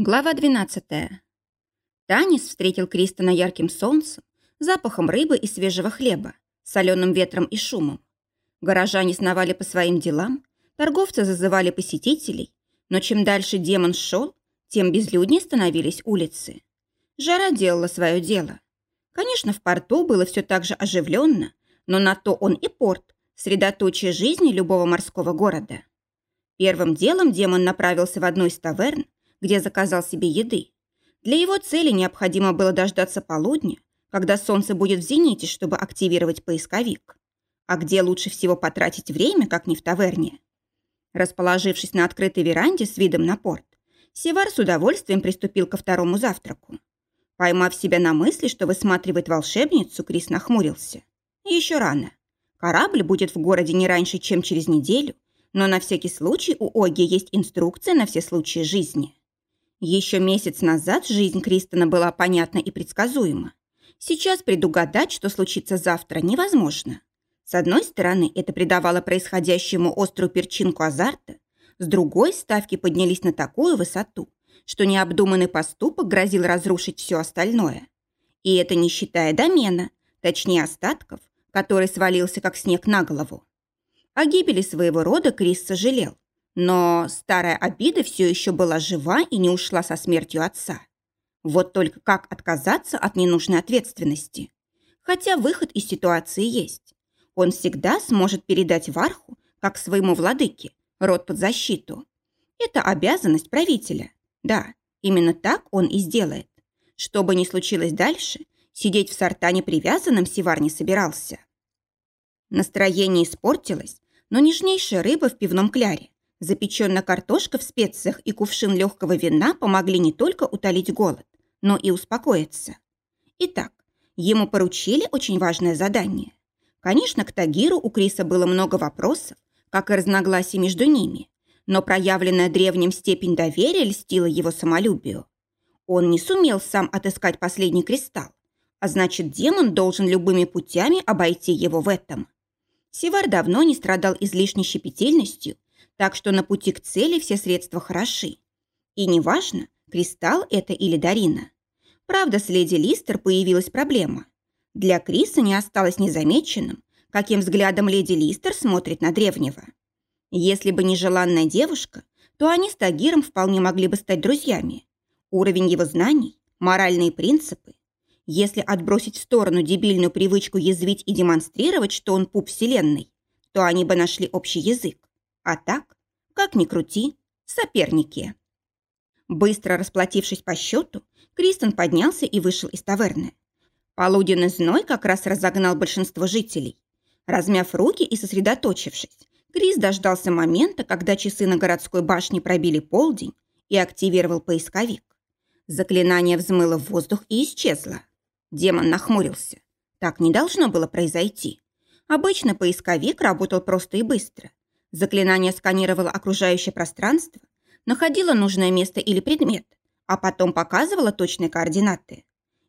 Глава 12. Танис встретил Кристона ярким солнцем, запахом рыбы и свежего хлеба, соленым ветром и шумом. Горожане сновали по своим делам, торговцы зазывали посетителей, но чем дальше демон шел, тем безлюднее становились улицы. Жара делала свое дело. Конечно, в порту было все так же оживленно, но на то он и порт, средоточие жизни любого морского города. Первым делом демон направился в одну из таверн, где заказал себе еды. Для его цели необходимо было дождаться полудня, когда солнце будет в зените, чтобы активировать поисковик. А где лучше всего потратить время, как не в таверне? Расположившись на открытой веранде с видом на порт, Севар с удовольствием приступил ко второму завтраку. Поймав себя на мысли, что высматривает волшебницу, Крис нахмурился. Еще рано. Корабль будет в городе не раньше, чем через неделю, но на всякий случай у Оги есть инструкция на все случаи жизни. Еще месяц назад жизнь Кристона была понятна и предсказуема. Сейчас предугадать, что случится завтра, невозможно. С одной стороны, это придавало происходящему острую перчинку азарта, с другой ставки поднялись на такую высоту, что необдуманный поступок грозил разрушить все остальное. И это не считая домена, точнее остатков, который свалился как снег на голову. О гибели своего рода Крис сожалел, но старая обида все еще была жива и не ушла со смертью отца. Вот только как отказаться от ненужной ответственности? Хотя выход из ситуации есть. Он всегда сможет передать Варху, как своему владыке, род под защиту. Это обязанность правителя. Да, именно так он и сделает. Что бы ни случилось дальше, сидеть в сортане привязанным Сивар не собирался. Настроение испортилось, но нежнейшая рыба в пивном кляре Запеченная картошка в специях и кувшин легкого вина помогли не только утолить голод, но и успокоиться. Итак, ему поручили очень важное задание. Конечно, к Тагиру у Криса было много вопросов, как и разногласий между ними, но проявленная древним степень доверия льстила его самолюбию. Он не сумел сам отыскать последний кристалл, а значит, демон должен любыми путями обойти его в этом. Сивар давно не страдал излишней щепетильностью так что на пути к цели все средства хороши. И неважно, кристалл это или Дарина. Правда, с леди Листер появилась проблема. Для Криса не осталось незамеченным, каким взглядом леди Листер смотрит на древнего. Если бы не желанная девушка, то они с Тагиром вполне могли бы стать друзьями. Уровень его знаний, моральные принципы. Если отбросить в сторону дебильную привычку язвить и демонстрировать, что он пуп вселенной, то они бы нашли общий язык. А так, как ни крути, соперники. Быстро расплатившись по счету, Кристен поднялся и вышел из таверны. Полуденный зной как раз разогнал большинство жителей. Размяв руки и сосредоточившись, Крис дождался момента, когда часы на городской башне пробили полдень и активировал поисковик. Заклинание взмыло в воздух и исчезло. Демон нахмурился. Так не должно было произойти. Обычно поисковик работал просто и быстро. Заклинание сканировало окружающее пространство, находило нужное место или предмет, а потом показывало точные координаты.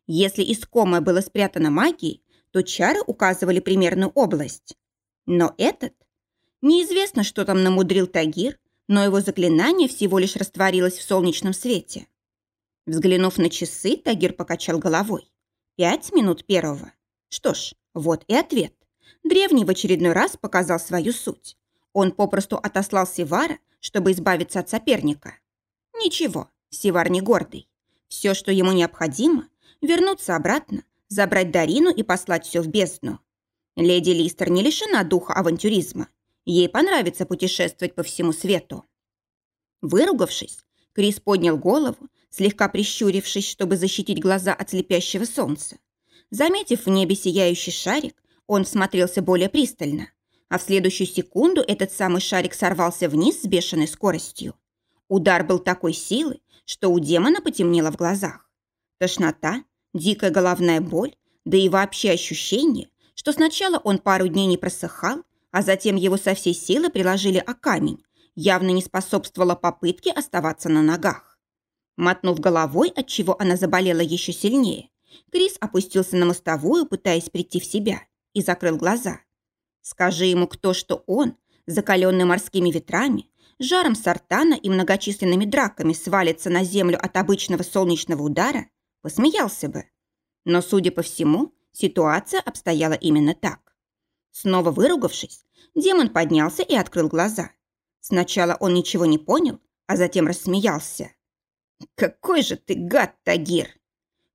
Если искомое было спрятано магией, то чары указывали примерную область. Но этот... Неизвестно, что там намудрил Тагир, но его заклинание всего лишь растворилось в солнечном свете. Взглянув на часы, Тагир покачал головой. Пять минут первого. Что ж, вот и ответ. Древний в очередной раз показал свою суть. Он попросту отослал Сивара, чтобы избавиться от соперника. Ничего, Сивар не гордый. Все, что ему необходимо, вернуться обратно, забрать Дарину и послать все в бездну. Леди Листер не лишена духа авантюризма. Ей понравится путешествовать по всему свету. Выругавшись, Крис поднял голову, слегка прищурившись, чтобы защитить глаза от слепящего солнца. Заметив в небе сияющий шарик, он смотрелся более пристально а в следующую секунду этот самый шарик сорвался вниз с бешеной скоростью. Удар был такой силы, что у демона потемнело в глазах. Тошнота, дикая головная боль, да и вообще ощущение, что сначала он пару дней не просыхал, а затем его со всей силы приложили о камень, явно не способствовало попытке оставаться на ногах. Мотнув головой, от чего она заболела еще сильнее, Крис опустился на мостовую, пытаясь прийти в себя, и закрыл глаза. Скажи ему кто, что он, закаленный морскими ветрами, жаром сартана и многочисленными драками свалится на землю от обычного солнечного удара, посмеялся бы. Но, судя по всему, ситуация обстояла именно так. Снова выругавшись, демон поднялся и открыл глаза. Сначала он ничего не понял, а затем рассмеялся. «Какой же ты гад, Тагир!»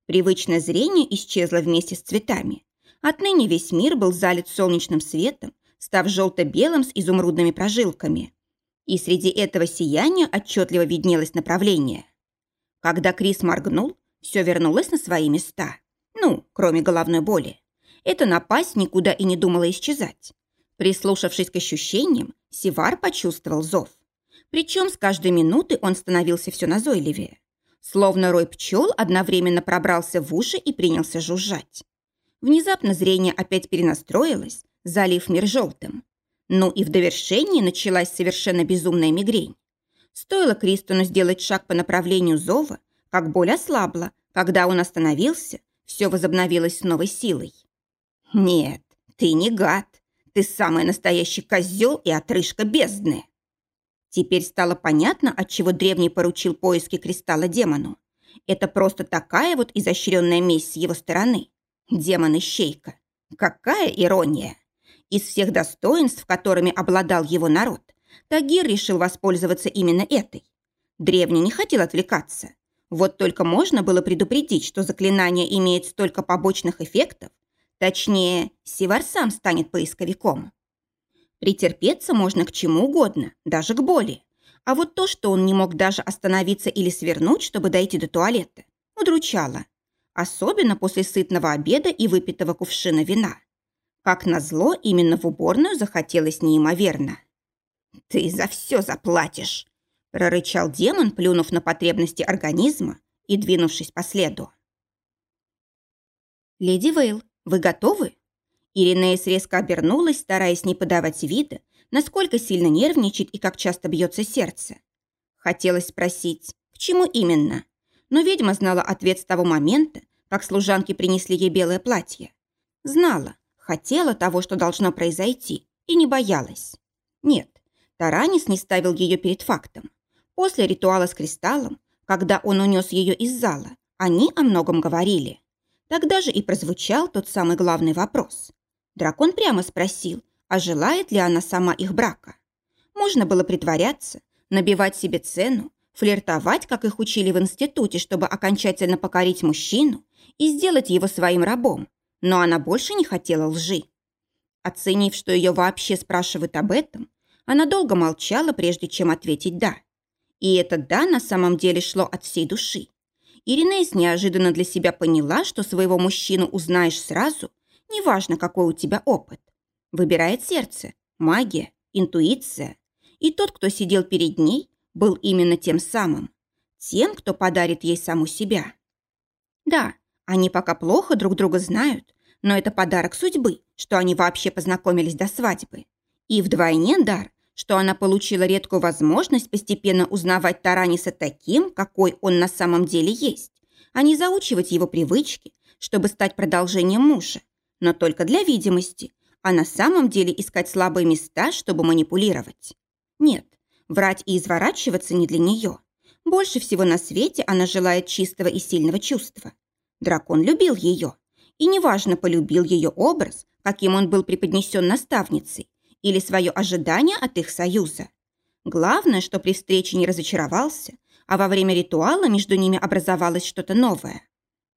Привычное зрение исчезло вместе с цветами. Отныне весь мир был залит солнечным светом, став желто-белым с изумрудными прожилками. И среди этого сияния отчетливо виднелось направление. Когда Крис моргнул, все вернулось на свои места. Ну, кроме головной боли. Эта напасть никуда и не думала исчезать. Прислушавшись к ощущениям, Сивар почувствовал зов. Причем с каждой минуты он становился все назойливее. Словно рой пчел одновременно пробрался в уши и принялся жужжать. Внезапно зрение опять перенастроилось, залив мир желтым. Ну и в довершении началась совершенно безумная мигрень. Стоило Кристону сделать шаг по направлению зова, как боль ослабла, когда он остановился, все возобновилось с новой силой. «Нет, ты не гад. Ты самый настоящий козел и отрыжка бездны». Теперь стало понятно, отчего древний поручил поиски кристалла демону. Это просто такая вот изощренная месть с его стороны. Демон-ищейка. Какая ирония! Из всех достоинств, которыми обладал его народ, Тагир решил воспользоваться именно этой. Древний не хотел отвлекаться. Вот только можно было предупредить, что заклинание имеет столько побочных эффектов, точнее, Сивар сам станет поисковиком. Претерпеться можно к чему угодно, даже к боли. А вот то, что он не мог даже остановиться или свернуть, чтобы дойти до туалета, удручало. Особенно после сытного обеда и выпитого кувшина вина. Как назло, именно в уборную захотелось неимоверно. «Ты за все заплатишь!» – прорычал демон, плюнув на потребности организма и двинувшись по следу. «Леди Вейл, вы готовы?» Иринеис резко обернулась, стараясь не подавать вида, насколько сильно нервничает и как часто бьется сердце. Хотелось спросить, к чему именно, но ведьма знала ответ с того момента, как служанки принесли ей белое платье. Знала, Хотела того, что должно произойти, и не боялась. Нет, Таранис не ставил ее перед фактом. После ритуала с кристаллом, когда он унес ее из зала, они о многом говорили. Тогда же и прозвучал тот самый главный вопрос. Дракон прямо спросил, а желает ли она сама их брака. Можно было притворяться, набивать себе цену, флиртовать, как их учили в институте, чтобы окончательно покорить мужчину и сделать его своим рабом, но она больше не хотела лжи. Оценив, что ее вообще спрашивают об этом, она долго молчала, прежде чем ответить «да». И это «да» на самом деле шло от всей души. Иринейс неожиданно для себя поняла, что своего мужчину узнаешь сразу, неважно, какой у тебя опыт. Выбирает сердце, магия, интуиция. И тот, кто сидел перед ней, был именно тем самым. Тем, кто подарит ей саму себя. Да, они пока плохо друг друга знают, но это подарок судьбы, что они вообще познакомились до свадьбы. И вдвойне дар, что она получила редкую возможность постепенно узнавать Тараниса таким, какой он на самом деле есть, а не заучивать его привычки, чтобы стать продолжением мужа, но только для видимости, а на самом деле искать слабые места, чтобы манипулировать. Нет, врать и изворачиваться не для нее. Больше всего на свете она желает чистого и сильного чувства. Дракон любил ее. И неважно, полюбил ее образ, каким он был преподнесен наставницей, или свое ожидание от их союза. Главное, что при встрече не разочаровался, а во время ритуала между ними образовалось что-то новое.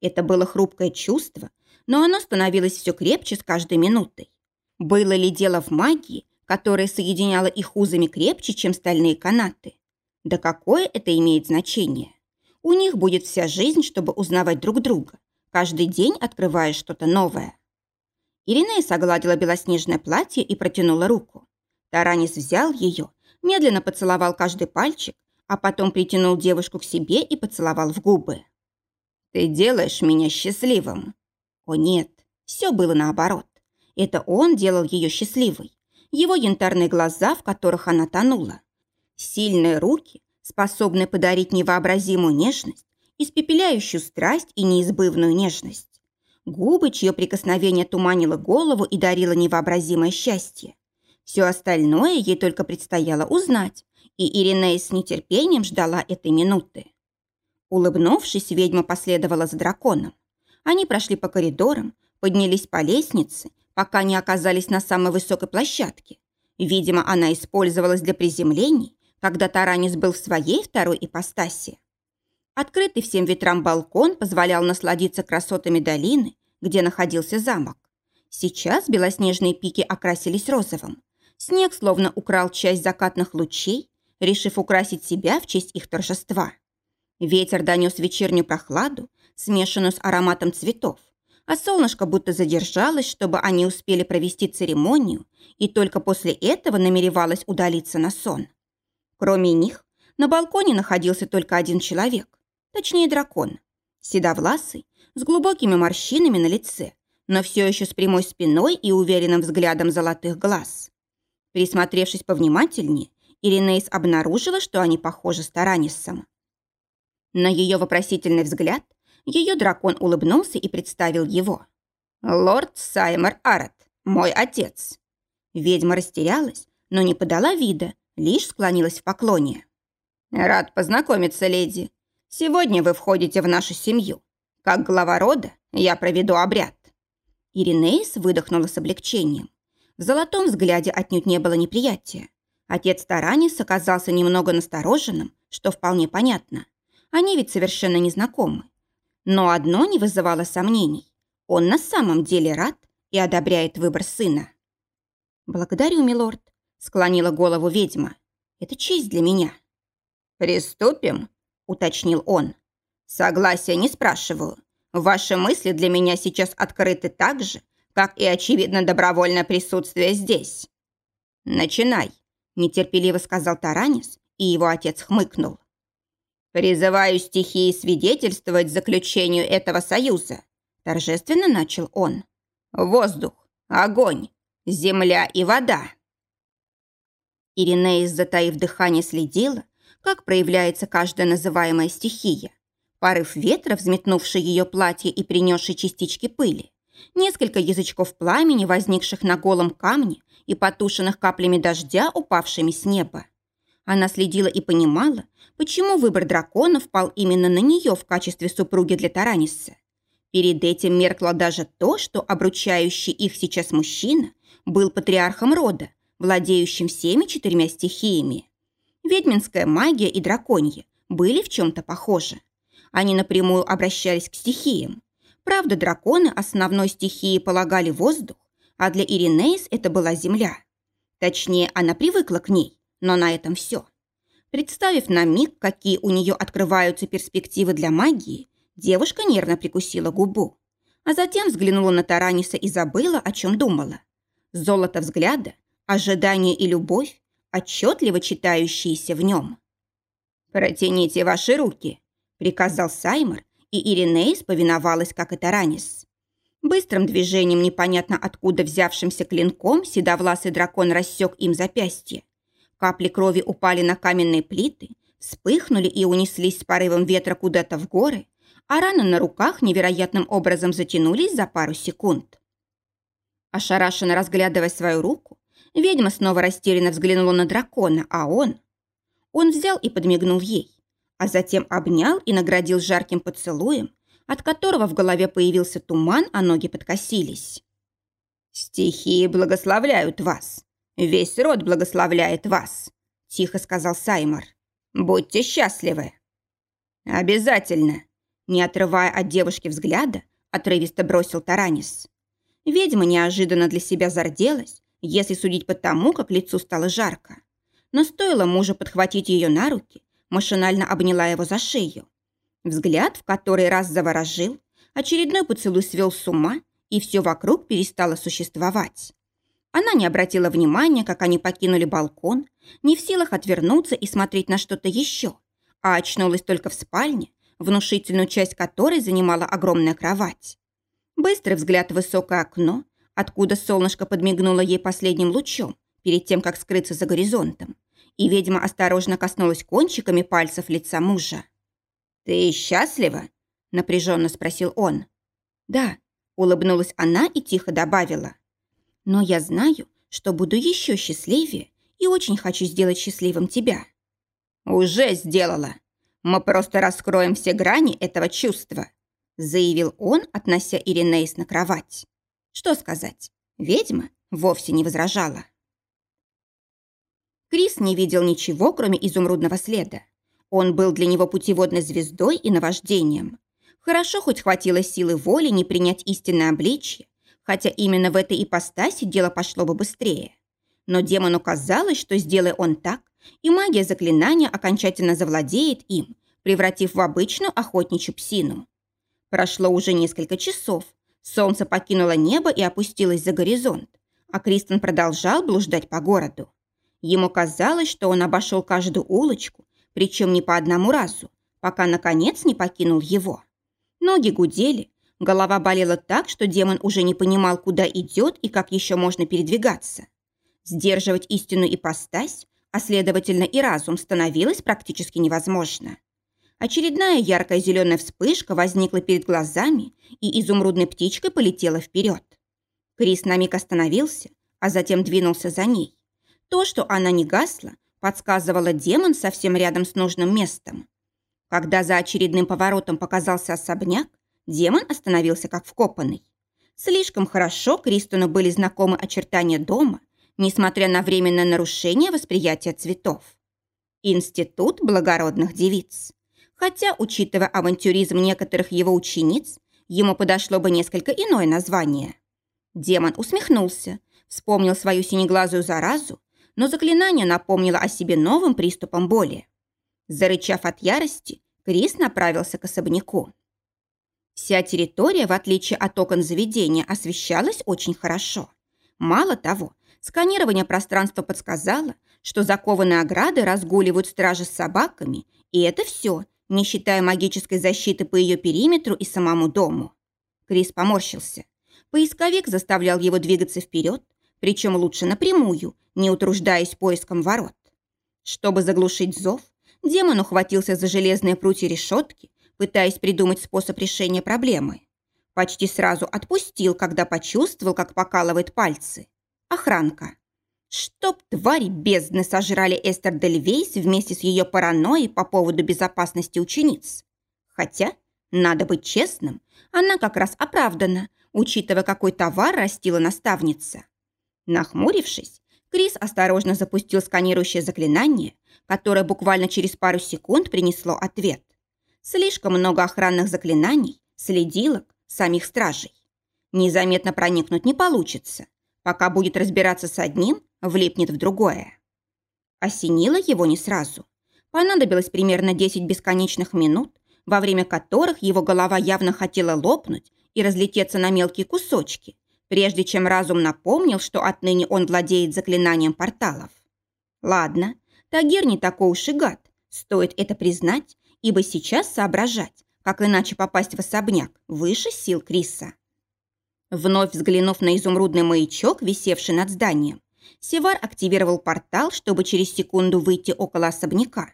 Это было хрупкое чувство, но оно становилось все крепче с каждой минутой. Было ли дело в магии, которая соединяла их узами крепче, чем стальные канаты? Да какое это имеет значение? У них будет вся жизнь, чтобы узнавать друг друга. Каждый день открывая что-то новое. Иринея огладила белоснежное платье и протянула руку. Таранис взял ее, медленно поцеловал каждый пальчик, а потом притянул девушку к себе и поцеловал в губы. «Ты делаешь меня счастливым». О нет, все было наоборот. Это он делал ее счастливой. Его янтарные глаза, в которых она тонула. Сильные руки, способный подарить невообразимую нежность, испепеляющую страсть и неизбывную нежность. Губы, чье прикосновение туманило голову и дарило невообразимое счастье. Все остальное ей только предстояло узнать и Иринея с нетерпением ждала этой минуты. Улыбнувшись, ведьма последовала за драконом. Они прошли по коридорам, поднялись по лестнице, пока не оказались на самой высокой площадке. Видимо, она использовалась для приземлений, когда Таранис был в своей второй ипостаси. Открытый всем ветрам балкон позволял насладиться красотами долины, где находился замок. Сейчас белоснежные пики окрасились розовым. Снег словно украл часть закатных лучей, решив украсить себя в честь их торжества. Ветер донес вечернюю прохладу, смешанную с ароматом цветов, а солнышко будто задержалось, чтобы они успели провести церемонию, и только после этого намеревалось удалиться на сон. Кроме них, на балконе находился только один человек, точнее дракон, седовласый, с глубокими морщинами на лице, но все еще с прямой спиной и уверенным взглядом золотых глаз. Присмотревшись повнимательнее, Иринейс обнаружила, что они похожи с Таранисом. На ее вопросительный взгляд ее дракон улыбнулся и представил его. «Лорд Саймер Арат, мой отец». Ведьма растерялась, но не подала вида, лишь склонилась в поклоне. «Рад познакомиться, леди. Сегодня вы входите в нашу семью. Как глава рода я проведу обряд». Иринеис выдохнула с облегчением. В золотом взгляде отнюдь не было неприятия. Отец Таранис оказался немного настороженным, что вполне понятно. Они ведь совершенно не знакомы. Но одно не вызывало сомнений. Он на самом деле рад и одобряет выбор сына. «Благодарю, милорд», — склонила голову ведьма. «Это честь для меня». «Приступим», — уточнил он. «Согласия не спрашиваю. Ваши мысли для меня сейчас открыты так же, как и, очевидно, добровольное присутствие здесь». «Начинай», — нетерпеливо сказал Таранис, и его отец хмыкнул. «Призываю стихии свидетельствовать заключению этого союза», торжественно начал он. «Воздух, огонь, земля и вода». Иринеис, затаив дыхание, следила, как проявляется каждая называемая стихия. Порыв ветра, взметнувший ее платье и принесший частички пыли. Несколько язычков пламени, возникших на голом камне и потушенных каплями дождя, упавшими с неба. Она следила и понимала, почему выбор дракона впал именно на нее в качестве супруги для Тараниса. Перед этим меркло даже то, что обручающий их сейчас мужчина был патриархом рода, владеющим всеми четырьмя стихиями. Ведьминская магия и драконья были в чем-то похожи. Они напрямую обращались к стихиям. Правда, драконы основной стихией полагали воздух, а для Иринеис это была земля. Точнее, она привыкла к ней, но на этом все. Представив на миг, какие у нее открываются перспективы для магии, девушка нервно прикусила губу. А затем взглянула на Тараниса и забыла, о чем думала. Золото взгляда, ожидание и любовь, отчетливо читающиеся в нем. «Протяните ваши руки», — приказал Саймор, и Иринеис повиновалась, как и Таранис. Быстрым движением, непонятно откуда взявшимся клинком, седовласый дракон рассек им запястье. Капли крови упали на каменные плиты, вспыхнули и унеслись с порывом ветра куда-то в горы, а раны на руках невероятным образом затянулись за пару секунд. Ошарашенно разглядывая свою руку, ведьма снова растерянно взглянула на дракона, а он... Он взял и подмигнул ей, а затем обнял и наградил жарким поцелуем, от которого в голове появился туман, а ноги подкосились. «Стихии благословляют вас», «Весь род благословляет вас», – тихо сказал Саймор. «Будьте счастливы». «Обязательно», – не отрывая от девушки взгляда, отрывисто бросил Таранис. Ведьма неожиданно для себя зарделась, если судить по тому, как лицу стало жарко. Но стоило мужу подхватить ее на руки, машинально обняла его за шею. Взгляд в который раз заворожил, очередной поцелуй свел с ума, и все вокруг перестало существовать. Она не обратила внимания, как они покинули балкон, не в силах отвернуться и смотреть на что-то еще, а очнулась только в спальне, внушительную часть которой занимала огромная кровать. Быстрый взгляд в высокое окно, откуда солнышко подмигнуло ей последним лучом, перед тем, как скрыться за горизонтом, и ведьма осторожно коснулась кончиками пальцев лица мужа. «Ты счастлива?» – напряженно спросил он. «Да», – улыбнулась она и тихо добавила. Но я знаю, что буду еще счастливее и очень хочу сделать счастливым тебя. «Уже сделала. Мы просто раскроем все грани этого чувства», заявил он, относя Иринейс на кровать. Что сказать? Ведьма вовсе не возражала. Крис не видел ничего, кроме изумрудного следа. Он был для него путеводной звездой и наваждением. Хорошо хоть хватило силы воли не принять истинное обличье, хотя именно в этой ипостаси дело пошло бы быстрее. Но демону казалось, что сделай он так, и магия заклинания окончательно завладеет им, превратив в обычную охотничью псину. Прошло уже несколько часов, солнце покинуло небо и опустилось за горизонт, а Кристен продолжал блуждать по городу. Ему казалось, что он обошел каждую улочку, причем не по одному разу, пока, наконец, не покинул его. Ноги гудели, голова болела так, что демон уже не понимал, куда идет и как еще можно передвигаться. Сдерживать истинную ипостась, а следовательно и разум, становилось практически невозможно. Очередная яркая зеленая вспышка возникла перед глазами и изумрудной птичкой полетела вперед. Крис на миг остановился, а затем двинулся за ней. То, что она не гасла, подсказывало демон совсем рядом с нужным местом. Когда за очередным поворотом показался особняк, демон остановился как вкопанный. Слишком хорошо Кристону были знакомы очертания дома, несмотря на временное нарушение восприятия цветов. Институт благородных девиц. Хотя, учитывая авантюризм некоторых его учениц, ему подошло бы несколько иное название. Демон усмехнулся, вспомнил свою синеглазую заразу но заклинание напомнило о себе новым приступом боли. Зарычав от ярости, Крис направился к особняку. Вся территория, в отличие от окон заведения, освещалась очень хорошо. Мало того, сканирование пространства подсказало, что закованные ограды разгуливают стражи с собаками, и это все, не считая магической защиты по ее периметру и самому дому. Крис поморщился. Поисковик заставлял его двигаться вперед, причем лучше напрямую, не утруждаясь поиском ворот. Чтобы заглушить зов, демон ухватился за железные прутья решетки, пытаясь придумать способ решения проблемы. Почти сразу отпустил, когда почувствовал, как покалывает пальцы. Охранка. Чтоб твари бездны сожрали Эстер Дельвейс вместе с ее паранойей по поводу безопасности учениц. Хотя, надо быть честным, она как раз оправдана, учитывая, какой товар растила наставница. Нахмурившись, Крис осторожно запустил сканирующее заклинание, которое буквально через пару секунд принесло ответ. Слишком много охранных заклинаний, следилок, самих стражей. Незаметно проникнуть не получится. Пока будет разбираться с одним, влипнет в другое. Осенило его не сразу. Понадобилось примерно 10 бесконечных минут, во время которых его голова явно хотела лопнуть и разлететься на мелкие кусочки, прежде чем разум напомнил, что отныне он владеет заклинанием порталов. Ладно, Тагир не такой уж и гад, стоит это признать, ибо сейчас соображать, как иначе попасть в особняк, выше сил Криса. Вновь взглянув на изумрудный маячок, висевший над зданием, Севар активировал портал, чтобы через секунду выйти около особняка.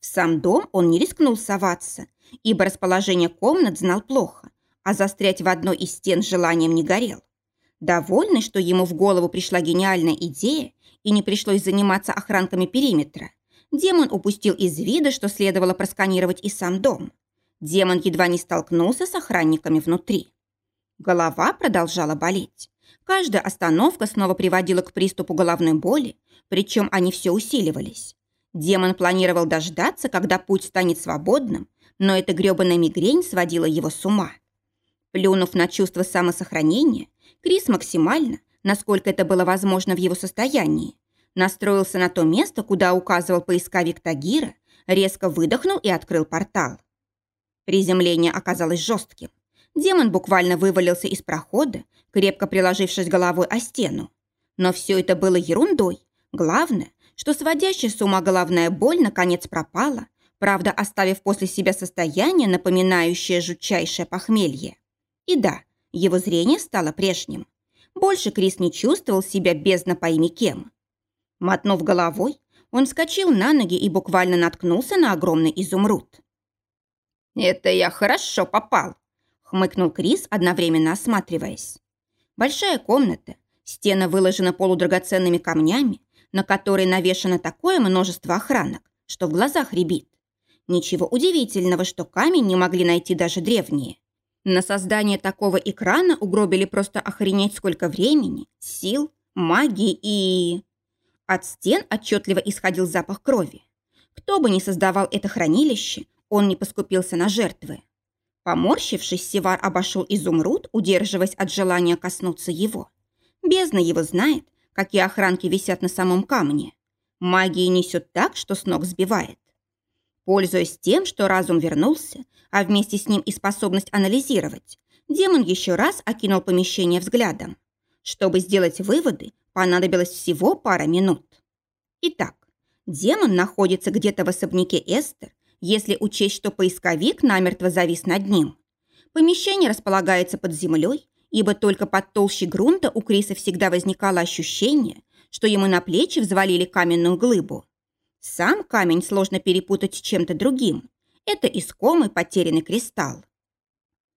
В сам дом он не рискнул соваться, ибо расположение комнат знал плохо, а застрять в одной из стен желанием не горел. Довольный, что ему в голову пришла гениальная идея и не пришлось заниматься охранками периметра, демон упустил из вида, что следовало просканировать и сам дом. Демон едва не столкнулся с охранниками внутри. Голова продолжала болеть. Каждая остановка снова приводила к приступу головной боли, причем они все усиливались. Демон планировал дождаться, когда путь станет свободным, но эта грёбаная мигрень сводила его с ума. Плюнув на чувство самосохранения, Крис максимально, насколько это было возможно в его состоянии, настроился на то место, куда указывал поисковик Тагира, резко выдохнул и открыл портал. Приземление оказалось жестким. Демон буквально вывалился из прохода, крепко приложившись головой о стену. Но все это было ерундой. Главное, что сводящая с ума головная боль наконец пропала, правда, оставив после себя состояние, напоминающее жутчайшее похмелье. И да, его зрение стало прежним. Больше Крис не чувствовал себя бездна пойми кем. Мотнув головой, он вскочил на ноги и буквально наткнулся на огромный изумруд. «Это я хорошо попал», — хмыкнул Крис, одновременно осматриваясь. Большая комната, стена выложена полудрагоценными камнями, на которые навешано такое множество охранок, что в глазах рябит. Ничего удивительного, что камень не могли найти даже древние. На создание такого экрана угробили просто охренеть сколько времени, сил, магии и... От стен отчетливо исходил запах крови. Кто бы ни создавал это хранилище, он не поскупился на жертвы. Поморщившись, Севар обошел изумруд, удерживаясь от желания коснуться его. Бездна его знает, какие охранки висят на самом камне. Магии несет так, что с ног сбивает. Пользуясь тем, что разум вернулся, а вместе с ним и способность анализировать, демон еще раз окинул помещение взглядом. Чтобы сделать выводы, понадобилось всего пара минут. Итак, демон находится где-то в особняке Эстер, если учесть, что поисковик намертво завис над ним. Помещение располагается под землей, ибо только под толщей грунта у Криса всегда возникало ощущение, что ему на плечи взвалили каменную глыбу. Сам камень сложно перепутать с чем-то другим. Это искомый потерянный кристалл.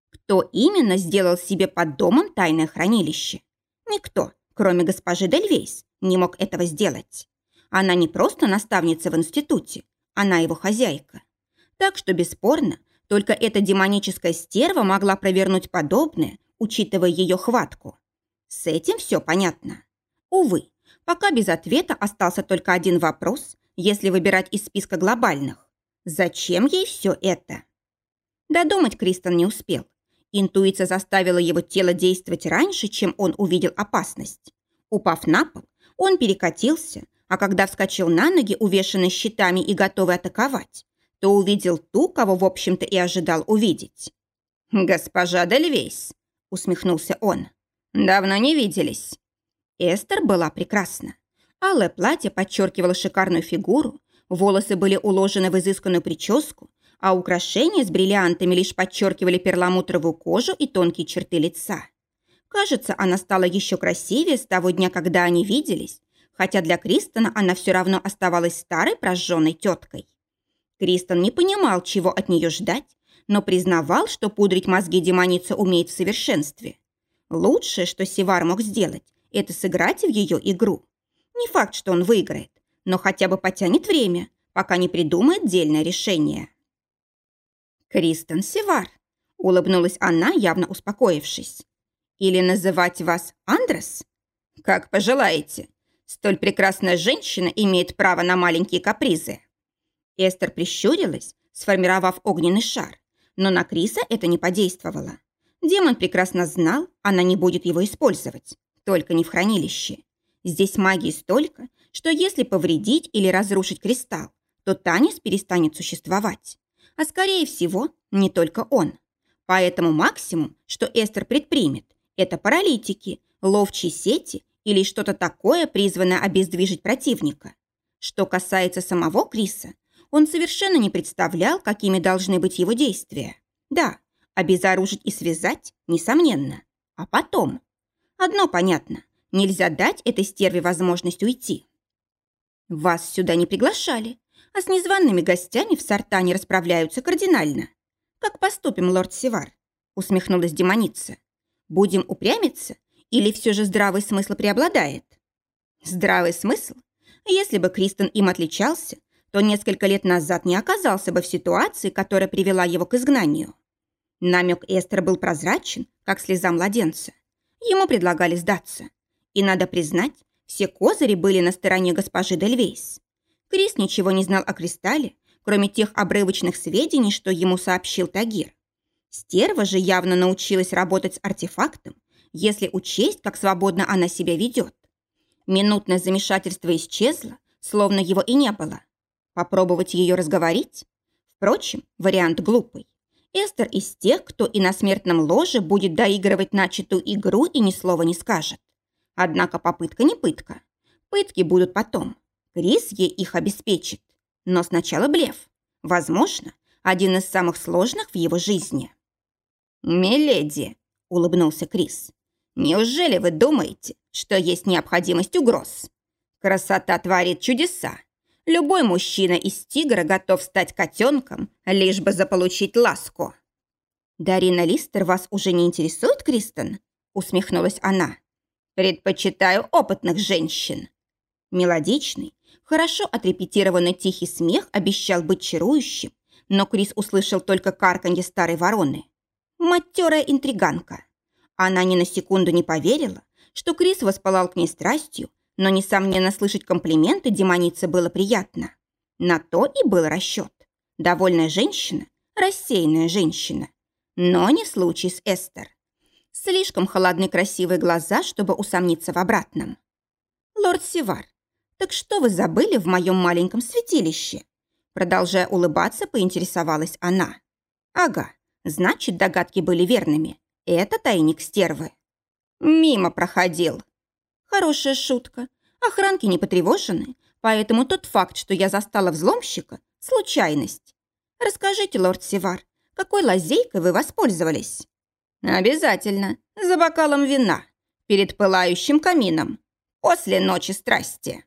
Кто именно сделал себе под домом тайное хранилище? Никто, кроме госпожи Дельвейс, не мог этого сделать. Она не просто наставница в институте, она его хозяйка. Так что, бесспорно, только эта демоническая стерва могла провернуть подобное, учитывая ее хватку. С этим все понятно. Увы, пока без ответа остался только один вопрос, если выбирать из списка глобальных. Зачем ей все это? Додумать Кристен не успел. Интуиция заставила его тело действовать раньше, чем он увидел опасность. Упав на пол, он перекатился, а когда вскочил на ноги, увешанный щитами и готовый атаковать, то увидел ту, кого, в общем-то, и ожидал увидеть. «Госпожа Дельвейс», — усмехнулся он, — «давно не виделись». Эстер была прекрасна. Алое платье подчеркивало шикарную фигуру, волосы были уложены в изысканную прическу, а украшения с бриллиантами лишь подчеркивали перламутровую кожу и тонкие черты лица. Кажется, она стала еще красивее с того дня, когда они виделись, хотя для Кристона она все равно оставалась старой прожженной теткой. Кристон не понимал, чего от нее ждать, но признавал, что пудрить мозги демоница умеет в совершенстве. Лучшее, что Севар мог сделать, это сыграть в ее игру. Не факт, что он выиграет, но хотя бы потянет время, пока не придумает дельное решение. «Кристен Севар», — улыбнулась она, явно успокоившись. «Или называть вас Андрес?» «Как пожелаете. Столь прекрасная женщина имеет право на маленькие капризы». Эстер прищурилась, сформировав огненный шар, но на Криса это не подействовало. Демон прекрасно знал, она не будет его использовать, только не в хранилище. Здесь магии столько, что если повредить или разрушить кристалл, то Танис перестанет существовать. А скорее всего, не только он. Поэтому максимум, что Эстер предпримет, это паралитики, ловчие сети или что-то такое, призванное обездвижить противника. Что касается самого Криса, он совершенно не представлял, какими должны быть его действия. Да, обезоружить и связать, несомненно. А потом? Одно понятно. Нельзя дать этой стерве возможность уйти. Вас сюда не приглашали, а с незваными гостями в Сартане расправляются кардинально. Как поступим, лорд Севар? Усмехнулась демоница. Будем упрямиться или все же здравый смысл преобладает? Здравый смысл? Если бы Кристен им отличался, то несколько лет назад не оказался бы в ситуации, которая привела его к изгнанию. Намек Эстер был прозрачен, как слеза младенца. Ему предлагали сдаться. И надо признать, все козыри были на стороне госпожи Дельвейс. Крис ничего не знал о кристалле, кроме тех обрывочных сведений, что ему сообщил Тагир. Стерва же явно научилась работать с артефактом, если учесть, как свободно она себя ведет. Минутное замешательство исчезло, словно его и не было. Попробовать ее разговорить? Впрочем, вариант глупый. Эстер из тех, кто и на смертном ложе будет доигрывать начатую игру и ни слова не скажет. Однако попытка не пытка. Пытки будут потом. Крис ей их обеспечит. Но сначала блеф. Возможно, один из самых сложных в его жизни. «Миледи», — улыбнулся Крис, «неужели вы думаете, что есть необходимость угроз? Красота творит чудеса. Любой мужчина из тигра готов стать котенком, лишь бы заполучить ласку». «Дарина Листер вас уже не интересует, Кристен?» — усмехнулась она. Предпочитаю опытных женщин. Мелодичный, Хорошо отрепетированный тихий смех обещал быть чарующим, но Крис услышал только карканье старой вороны. Матерая интриганка. Она ни на секунду не поверила, что Крис воспалал к ней страстью, но, несомненно, слышать комплименты демонице было приятно. На то и был расчет. Довольная женщина, рассеянная женщина. Но не случай с Эстер. Слишком холодны красивые глаза, чтобы усомниться в обратном. «Лорд Сивар, так что вы забыли в моем маленьком святилище?» Продолжая улыбаться, поинтересовалась она. «Ага, значит, догадки были верными. Это тайник стервы». «Мимо проходил». «Хорошая шутка. Охранки не потревожены, поэтому тот факт, что я застала взломщика – случайность. Расскажите, лорд Сивар, какой лазейкой вы воспользовались?» «Обязательно. За бокалом вина. Перед пылающим камином. После ночи страсти».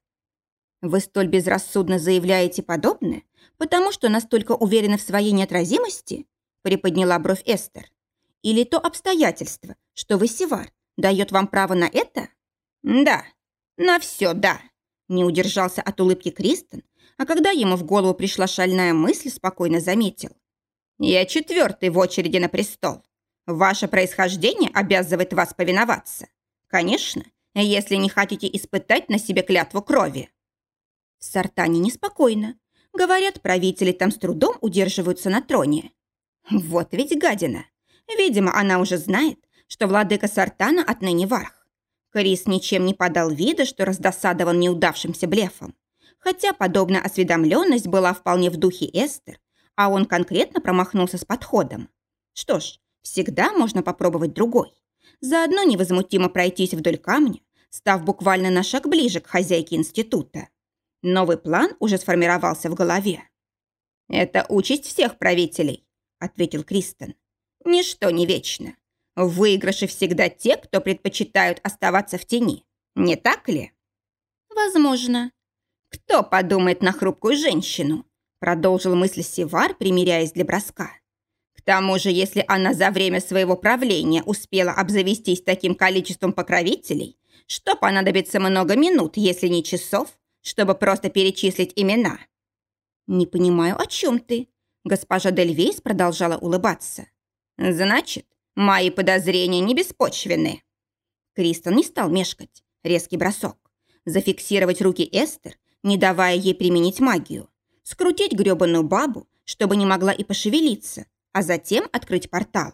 «Вы столь безрассудно заявляете подобное, потому что настолько уверены в своей неотразимости?» приподняла бровь Эстер. «Или то обстоятельство, что вы Сивар, дает вам право на это?» «Да, на все да», не удержался от улыбки Кристен, а когда ему в голову пришла шальная мысль, спокойно заметил. «Я четвертый в очереди на престол. Ваше происхождение обязывает вас повиноваться. Конечно, если не хотите испытать на себе клятву крови». В Сартане неспокойно. Говорят, правители там с трудом удерживаются на троне. Вот ведь гадина. Видимо, она уже знает, что владыка Сартана отныне варх. Крис ничем не подал вида, что раздосадован неудавшимся блефом. Хотя подобная осведомленность была вполне в духе Эстер, а он конкретно промахнулся с подходом. Что ж, Всегда можно попробовать другой. Заодно невозмутимо пройтись вдоль камня, став буквально на шаг ближе к хозяйке института. Новый план уже сформировался в голове. «Это участь всех правителей», — ответил Кристен. «Ничто не вечно. В всегда те, кто предпочитают оставаться в тени. Не так ли?» «Возможно». «Кто подумает на хрупкую женщину?» Продолжил мысль Сивар, примиряясь для броска. К тому же, если она за время своего правления успела обзавестись таким количеством покровителей, что понадобится много минут, если не часов, чтобы просто перечислить имена. «Не понимаю, о чем ты?» Госпожа Дельвейс продолжала улыбаться. «Значит, мои подозрения не беспочвенны». Кристон не стал мешкать. Резкий бросок. Зафиксировать руки Эстер, не давая ей применить магию. Скрутить грёбаную бабу, чтобы не могла и пошевелиться, а затем открыть портал.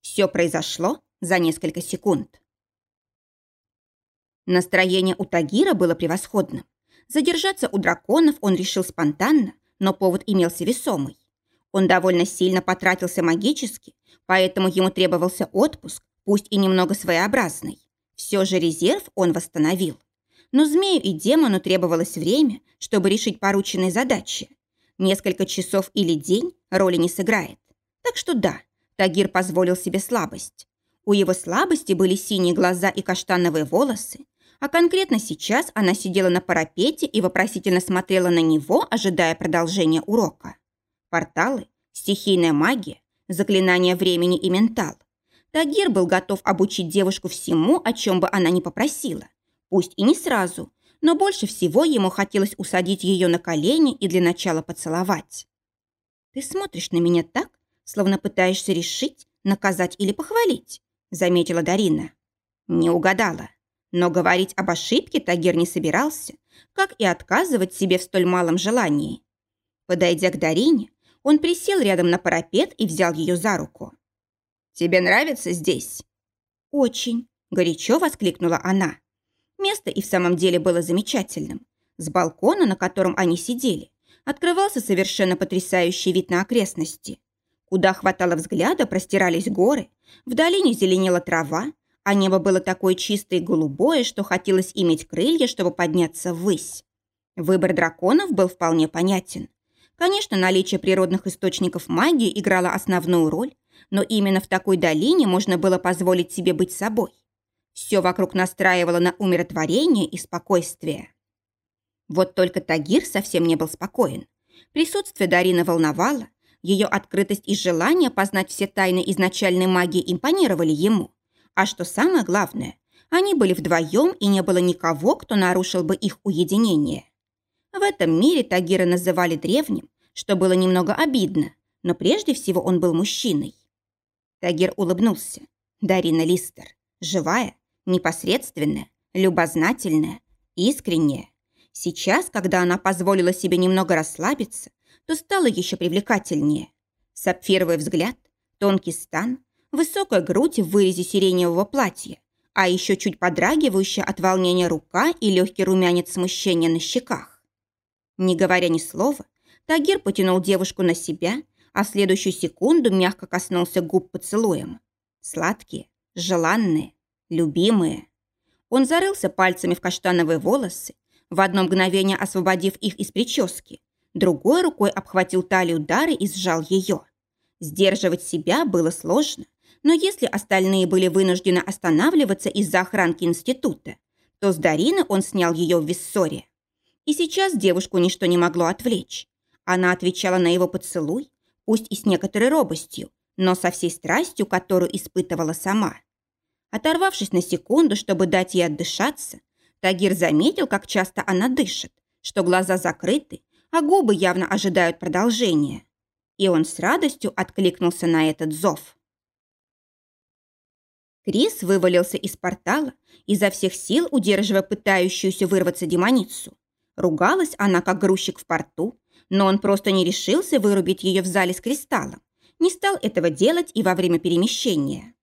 Все произошло за несколько секунд. Настроение у Тагира было превосходным. Задержаться у драконов он решил спонтанно, но повод имелся весомый. Он довольно сильно потратился магически, поэтому ему требовался отпуск, пусть и немного своеобразный. Все же резерв он восстановил. Но змею и демону требовалось время, чтобы решить порученные задачи. Несколько часов или день роли не сыграет. Так что да, Тагир позволил себе слабость. У его слабости были синие глаза и каштановые волосы, а конкретно сейчас она сидела на парапете и вопросительно смотрела на него, ожидая продолжения урока. Порталы, стихийная магия, заклинания времени и ментал. Тагир был готов обучить девушку всему, о чем бы она ни попросила. Пусть и не сразу, но больше всего ему хотелось усадить ее на колени и для начала поцеловать. «Ты смотришь на меня так, словно пытаешься решить, наказать или похвалить», — заметила Дарина. Не угадала. Но говорить об ошибке Тагир не собирался, как и отказывать себе в столь малом желании. Подойдя к Дарине, он присел рядом на парапет и взял ее за руку. «Тебе нравится здесь?» «Очень», — горячо воскликнула она. Место и в самом деле было замечательным. С балкона, на котором они сидели, открывался совершенно потрясающий вид на окрестности. Куда хватало взгляда, простирались горы, в долине зеленела трава, а небо было такое чистое и голубое, что хотелось иметь крылья, чтобы подняться ввысь. Выбор драконов был вполне понятен. Конечно, наличие природных источников магии играло основную роль, но именно в такой долине можно было позволить себе быть собой. Все вокруг настраивало на умиротворение и спокойствие. Вот только Тагир совсем не был спокоен. Присутствие Дарины волновало, ее открытость и желание познать все тайны изначальной магии импонировали ему. А что самое главное, они были вдвоем, и не было никого, кто нарушил бы их уединение. В этом мире Тагира называли древним, что было немного обидно, но прежде всего он был мужчиной. Тагир улыбнулся. Дарина Листер. Живая, непосредственная, любознательная, искренняя. Сейчас, когда она позволила себе немного расслабиться, то стала еще привлекательнее. Сапфировый взгляд, тонкий стан, высокая грудь в вырезе сиреневого платья, а еще чуть подрагивающая от волнения рука и легкий румянец смущения на щеках. Не говоря ни слова, Тагир потянул девушку на себя, а в следующую секунду мягко коснулся губ поцелуем. Сладкие, желанные, любимые. Он зарылся пальцами в каштановые волосы, в одно мгновение освободив их из прически, другой рукой обхватил талию Дары и сжал ее. Сдерживать себя было сложно, но если остальные были вынуждены останавливаться из-за охранки института, то с Дарины он снял ее в Виссоре. И сейчас девушку ничто не могло отвлечь. Она отвечала на его поцелуй, пусть и с некоторой робостью, но со всей страстью, которую испытывала сама. Оторвавшись на секунду, чтобы дать ей отдышаться, Тагир заметил, как часто она дышит, что глаза закрыты, а губы явно ожидают продолжения. И он с радостью откликнулся на этот зов. Крис вывалился из портала, изо всех сил удерживая пытающуюся вырваться демоницу. Ругалась она, как грузчик в порту, но он просто не решился вырубить ее в зале с кристаллом. Не стал этого делать и во время перемещения.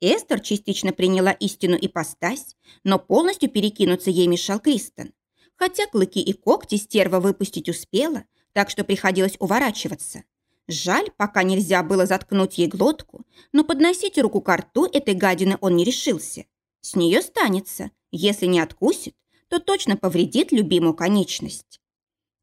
Эстер частично приняла истину ипостась, но полностью перекинуться ей мешал Кристен. Хотя клыки и когти стерва выпустить успела, так что приходилось уворачиваться. Жаль, пока нельзя было заткнуть ей глотку, но подносить руку к рту этой гадины он не решился. С нее станется. Если не откусит, то точно повредит любимую конечность.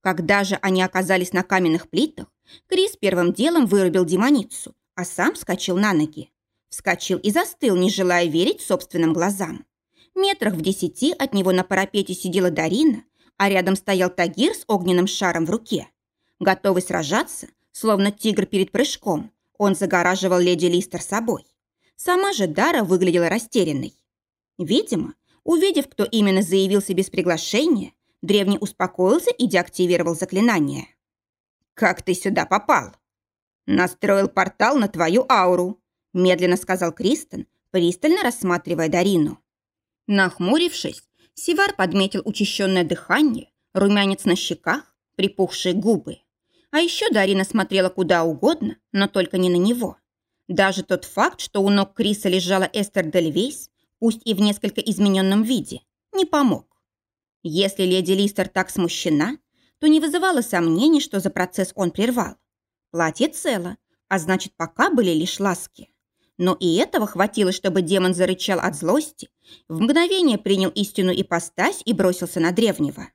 Когда же они оказались на каменных плитах, Крис первым делом вырубил демоницу, а сам вскочил на ноги. Вскочил и застыл, не желая верить собственным глазам. Метрах в десяти от него на парапете сидела Дарина, а рядом стоял Тагир с огненным шаром в руке. Готовый сражаться, словно тигр перед прыжком, он загораживал леди Листер собой. Сама же Дара выглядела растерянной. Видимо, увидев, кто именно заявился без приглашения, древний успокоился и деактивировал заклинание. «Как ты сюда попал?» «Настроил портал на твою ауру», медленно сказал Кристен, пристально рассматривая Дарину. Нахмурившись, Сивар подметил учащенное дыхание, румянец на щеках, припухшие губы. А еще Дарина смотрела куда угодно, но только не на него. Даже тот факт, что у ног Криса лежала Эстер Дельвейс, пусть и в несколько измененном виде, не помог. Если леди Листер так смущена, то не вызывало сомнений, что за процесс он прервал. Платье цело, а значит, пока были лишь ласки. Но и этого хватило, чтобы демон зарычал от злости, в мгновение принял истину ипостась и бросился на древнего.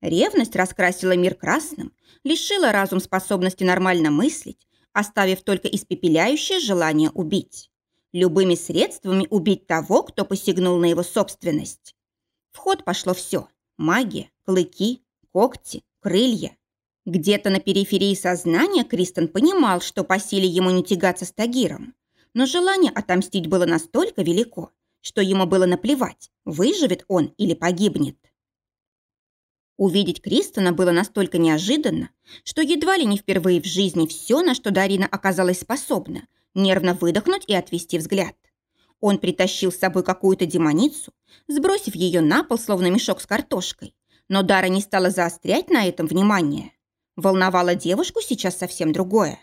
Ревность раскрасила мир красным, лишила разум способности нормально мыслить, оставив только испепеляющее желание убить. Любыми средствами убить того, кто посягнул на его собственность. В ход пошло все – магия, клыки, когти, крылья. Где-то на периферии сознания Кристен понимал, что по силе ему не тягаться с Тагиром но желание отомстить было настолько велико, что ему было наплевать, выживет он или погибнет. Увидеть Кристона было настолько неожиданно, что едва ли не впервые в жизни все, на что Дарина оказалась способна, нервно выдохнуть и отвести взгляд. Он притащил с собой какую-то демоницу, сбросив ее на пол, словно мешок с картошкой. Но Дара не стала заострять на этом внимание. Волновало девушку сейчас совсем другое.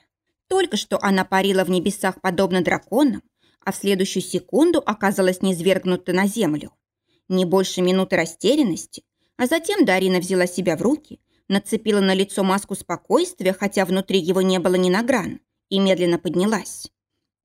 Только что она парила в небесах подобно драконам, а в следующую секунду оказалась низвергнута на землю. Не больше минуты растерянности, а затем Дарина взяла себя в руки, нацепила на лицо маску спокойствия, хотя внутри его не было ни на гран, и медленно поднялась.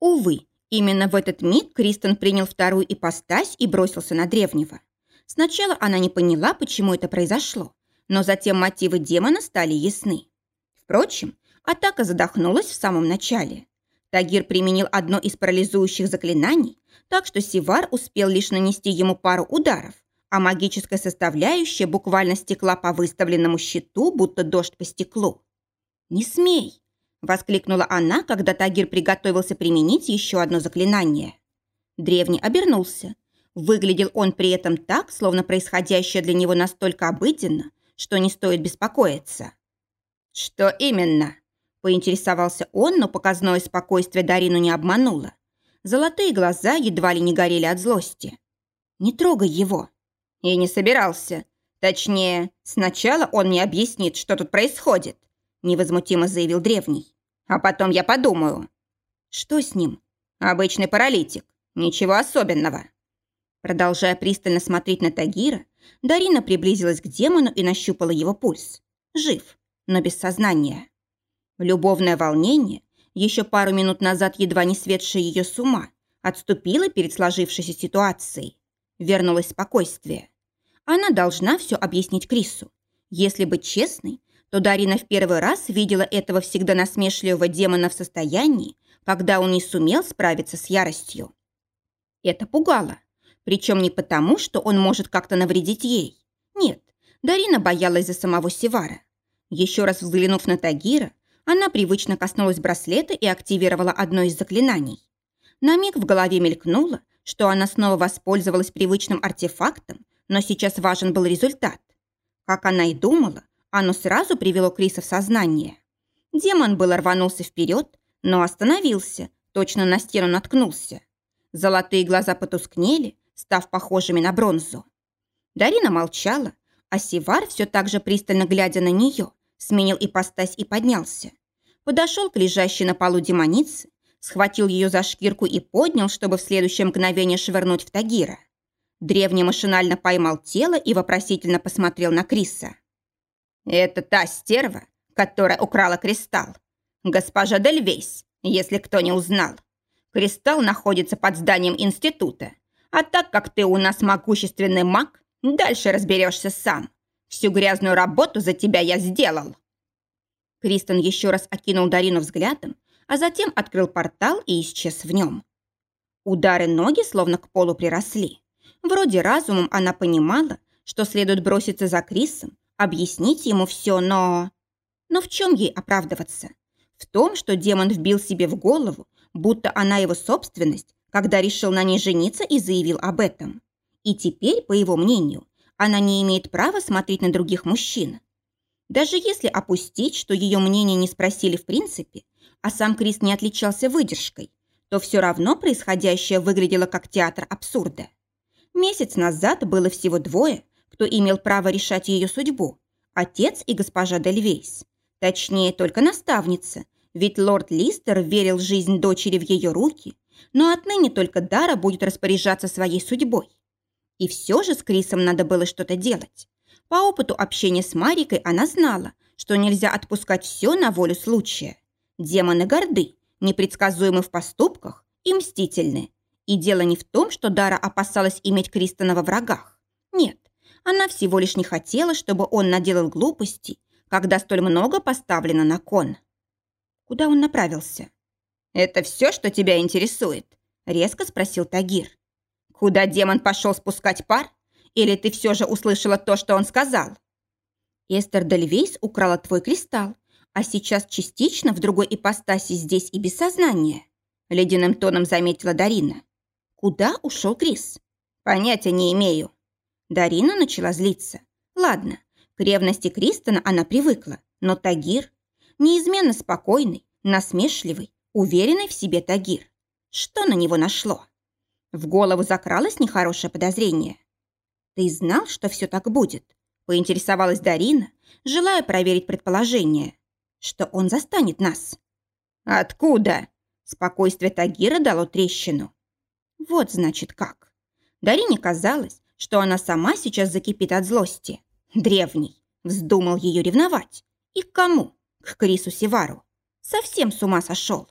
Увы, именно в этот миг Кристен принял вторую ипостась и бросился на древнего. Сначала она не поняла, почему это произошло, но затем мотивы демона стали ясны. Впрочем, Атака задохнулась в самом начале. Тагир применил одно из парализующих заклинаний, так что Сивар успел лишь нанести ему пару ударов, а магическая составляющая буквально стекла по выставленному щиту, будто дождь по стеклу. «Не смей!» – воскликнула она, когда Тагир приготовился применить еще одно заклинание. Древний обернулся. Выглядел он при этом так, словно происходящее для него настолько обыденно, что не стоит беспокоиться. «Что именно?» – поинтересовался он, но показное спокойствие Дарину не обмануло. Золотые глаза едва ли не горели от злости. «Не трогай его». «И не собирался. Точнее, сначала он мне объяснит, что тут происходит», – невозмутимо заявил древний. «А потом я подумаю». «Что с ним?» «Обычный паралитик. Ничего особенного». Продолжая пристально смотреть на Тагира, Дарина приблизилась к демону и нащупала его пульс. Жив, но без сознания. Любовное волнение, еще пару минут назад едва не светшее ее с ума, отступило перед сложившейся ситуацией. Вернулось спокойствие. Она должна все объяснить Крису. Если быть честной, то Дарина в первый раз видела этого всегда насмешливого демона в состоянии, когда он не сумел справиться с яростью. Это пугало. Причем не потому, что он может как-то навредить ей. Нет, Дарина боялась за самого Севара. Еще раз взглянув на Тагира, она привычно коснулась браслета и активировала одно из заклинаний. На миг в голове мелькнуло, что она снова воспользовалась привычным артефактом, но сейчас важен был результат. Как она и думала, оно сразу привело Криса в сознание. Демон был рванулся вперед, но остановился, точно на стену наткнулся. Золотые глаза потускнели, став похожими на бронзу. Дарина молчала, а Сивар, все так же пристально глядя на нее, сменил ипостась и поднялся. Подошел к лежащей на полу демонице, схватил ее за шкирку и поднял, чтобы в следующее мгновение швырнуть в Тагира. Древний машинально поймал тело и вопросительно посмотрел на Криса. «Это та стерва, которая украла кристалл. Госпожа Дельвейс, если кто не узнал. Кристалл находится под зданием института. А так как ты у нас могущественный маг, дальше разберешься сам. Всю грязную работу за тебя я сделал». Кристен еще раз окинул Дарину взглядом, а затем открыл портал и исчез в нем. Удары ноги словно к полу приросли. Вроде разумом она понимала, что следует броситься за Крисом, объяснить ему все, но... Но в чем ей оправдываться? В том, что демон вбил себе в голову, будто она его собственность, когда решил на ней жениться и заявил об этом. И теперь, по его мнению, она не имеет права смотреть на других мужчин. Даже если опустить, что ее мнение не спросили в принципе, а сам Крис не отличался выдержкой, то все равно происходящее выглядело как театр абсурда. Месяц назад было всего двое, кто имел право решать ее судьбу – отец и госпожа Дельвейс. Точнее, только наставница, ведь лорд Листер верил жизнь дочери в ее руки, но отныне только Дара будет распоряжаться своей судьбой. И все же с Крисом надо было что-то делать. По опыту общения с Марикой она знала, что нельзя отпускать все на волю случая. Демоны горды, непредсказуемы в поступках и мстительны. И дело не в том, что Дара опасалась иметь Кристона во врагах. Нет, она всего лишь не хотела, чтобы он наделал глупостей, когда столь много поставлено на кон. Куда он направился? «Это все, что тебя интересует?» – резко спросил Тагир. Куда демон пошел спускать пар? Или ты все же услышала то, что он сказал? Эстер Дельвейс украла твой кристалл, а сейчас частично в другой ипостаси здесь и без сознания. Ледяным тоном заметила Дарина. Куда ушел Крис? Понятия не имею. Дарина начала злиться. Ладно, к ревности Кристона она привыкла, но Тагир неизменно спокойный, насмешливый, уверенный в себе Тагир. Что на него нашло? В голову закралось нехорошее подозрение. «Ты знал, что все так будет?» – поинтересовалась Дарина, желая проверить предположение, что он застанет нас. «Откуда?» – спокойствие Тагира дало трещину. «Вот, значит, как». Дарине казалось, что она сама сейчас закипит от злости. Древний вздумал ее ревновать. И к кому? К Крису Севару. Совсем с ума сошел.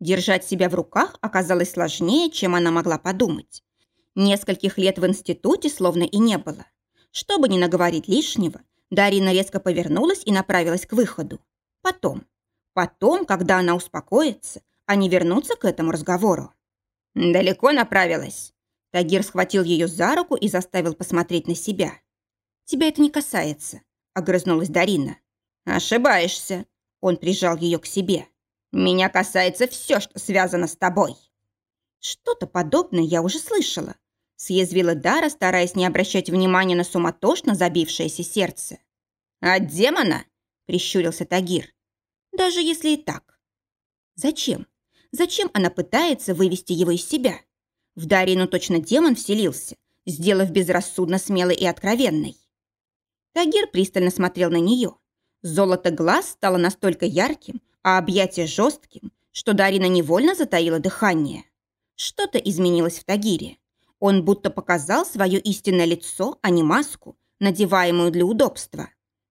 Держать себя в руках оказалось сложнее, чем она могла подумать. Нескольких лет в институте словно и не было. Чтобы не наговорить лишнего, Дарина резко повернулась и направилась к выходу. Потом. Потом, когда она успокоится, а не вернуться к этому разговору. «Далеко направилась?» Тагир схватил ее за руку и заставил посмотреть на себя. «Тебя это не касается», — огрызнулась Дарина. «Ошибаешься», — он прижал ее к себе. Меня касается все, что связано с тобой». «Что-то подобное я уже слышала», – съязвила Дара, стараясь не обращать внимания на суматошно забившееся сердце. «От демона?» – прищурился Тагир. «Даже если и так. Зачем? Зачем она пытается вывести его из себя? В Дарину точно демон вселился, сделав безрассудно смелой и откровенной. Тагир пристально смотрел на нее. Золото глаз стало настолько ярким, а объятие жестким, что Дарина невольно затаила дыхание. Что-то изменилось в Тагире. Он будто показал свое истинное лицо, а не маску, надеваемую для удобства.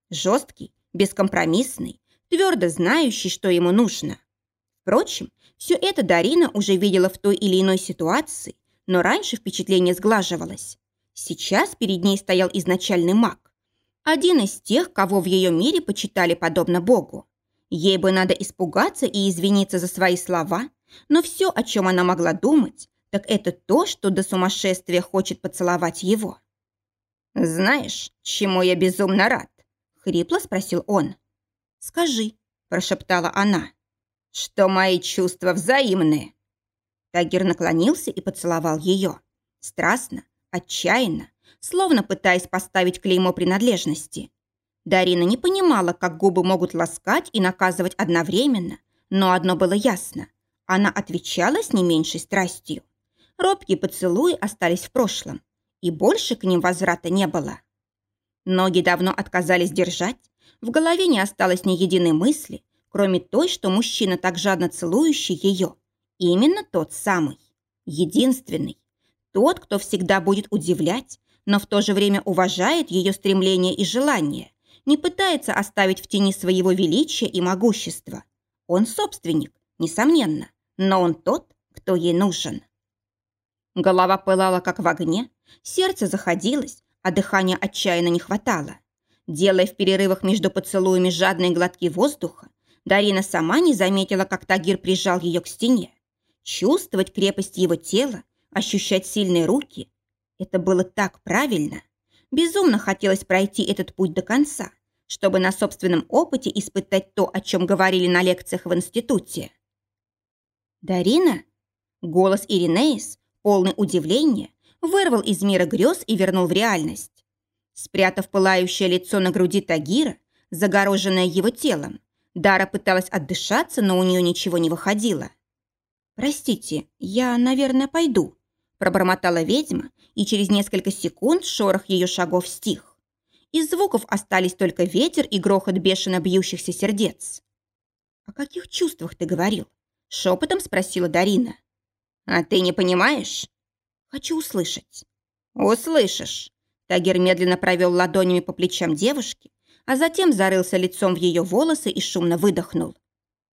Жесткий, бескомпромиссный, твердо знающий, что ему нужно. Впрочем, все это Дарина уже видела в той или иной ситуации, но раньше впечатление сглаживалось. Сейчас перед ней стоял изначальный маг. Один из тех, кого в ее мире почитали подобно Богу. Ей бы надо испугаться и извиниться за свои слова, но все, о чем она могла думать, так это то, что до сумасшествия хочет поцеловать его. «Знаешь, чему я безумно рад?» — хрипло спросил он. «Скажи», — прошептала она, — «что мои чувства взаимные». Тагир наклонился и поцеловал ее. Страстно, отчаянно, словно пытаясь поставить клеймо принадлежности. Дарина не понимала, как губы могут ласкать и наказывать одновременно, но одно было ясно. Она отвечала с не меньшей страстью. Робкие поцелуи остались в прошлом, и больше к ним возврата не было. Ноги давно отказались держать, в голове не осталось ни единой мысли, кроме той, что мужчина, так жадно целующий ее, именно тот самый, единственный, тот, кто всегда будет удивлять, но в то же время уважает ее стремления и желания, не пытается оставить в тени своего величия и могущества. Он собственник, несомненно, но он тот, кто ей нужен. Голова пылала, как в огне, сердце заходилось, а дыхания отчаянно не хватало. Делая в перерывах между поцелуями жадные глотки воздуха, Дарина сама не заметила, как Тагир прижал ее к стене. Чувствовать крепость его тела, ощущать сильные руки – это было так правильно. Безумно хотелось пройти этот путь до конца, чтобы на собственном опыте испытать то, о чем говорили на лекциях в институте. «Дарина?» Голос Иринеис, полный удивления, вырвал из мира грез и вернул в реальность. Спрятав пылающее лицо на груди Тагира, загороженное его телом, Дара пыталась отдышаться, но у нее ничего не выходило. «Простите, я, наверное, пойду», Пробормотала ведьма, и через несколько секунд шорох ее шагов стих. Из звуков остались только ветер и грохот бешено бьющихся сердец. «О каких чувствах ты говорил?» – шепотом спросила Дарина. «А ты не понимаешь?» «Хочу услышать». «Услышишь». Тагер медленно провел ладонями по плечам девушки, а затем зарылся лицом в ее волосы и шумно выдохнул.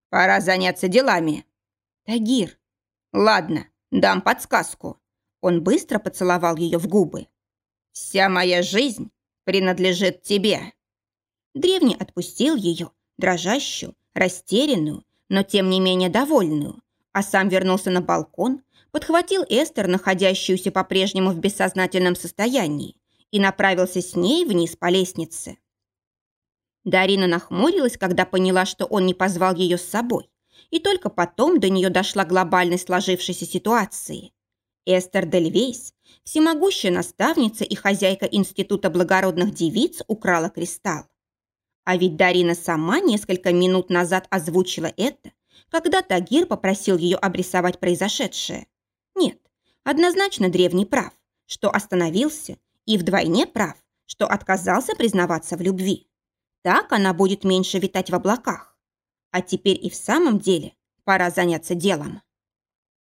«Пора заняться делами». «Тагир». «Ладно, дам подсказку. Он быстро поцеловал ее в губы. «Вся моя жизнь принадлежит тебе». Древний отпустил ее, дрожащую, растерянную, но тем не менее довольную, а сам вернулся на балкон, подхватил Эстер, находящуюся по-прежнему в бессознательном состоянии, и направился с ней вниз по лестнице. Дарина нахмурилась, когда поняла, что он не позвал ее с собой, и только потом до нее дошла глобальность сложившейся ситуации. Эстер Дельвейс, всемогущая наставница и хозяйка Института благородных девиц, украла кристалл. А ведь Дарина сама несколько минут назад озвучила это, когда Тагир попросил ее обрисовать произошедшее. Нет, однозначно древний прав, что остановился, и вдвойне прав, что отказался признаваться в любви. Так она будет меньше витать в облаках. А теперь и в самом деле пора заняться делом.